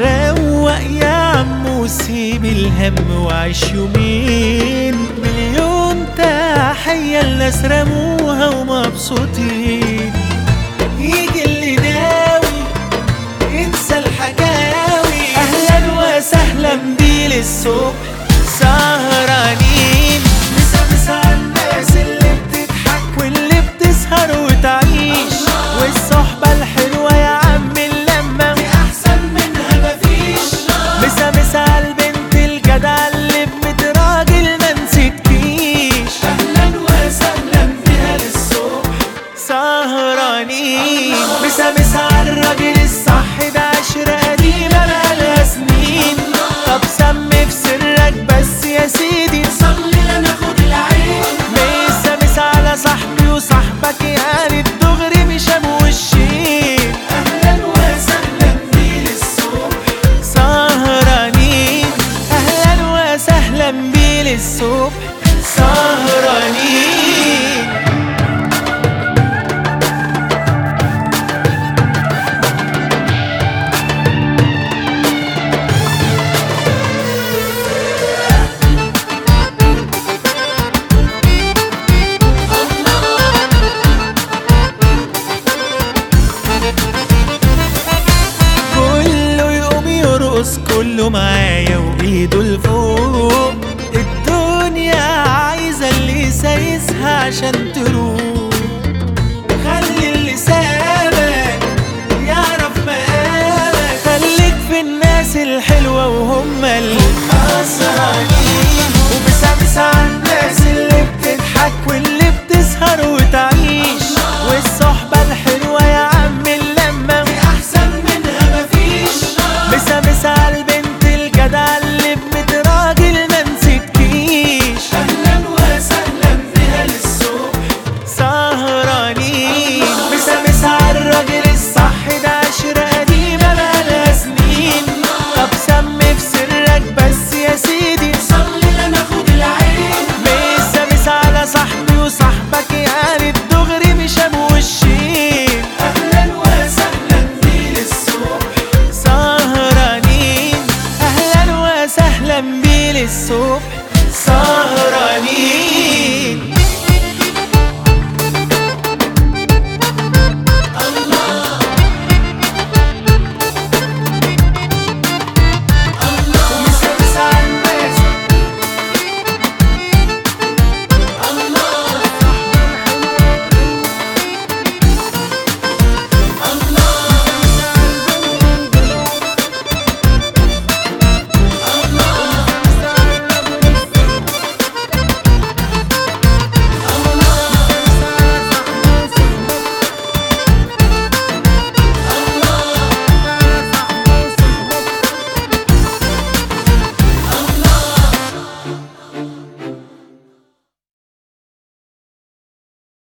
روق يا عم سيب الهم وعيش يومين. مليون تحية الناس رموها ومبسوطين. يجي اللي ناوي انسى الحكاوي. أهلا وسهلا بيه للصبح. جنبي للصبح سهرانين. كله يرقص كله معايا وايده الفوق عشان تروح. خلي اللي سابك يعرف مقالك خليك في الناس الحلوة وهم اللي خسرانين وبسعبس على الناس اللي بتضحك واللي بتسهر وتعلم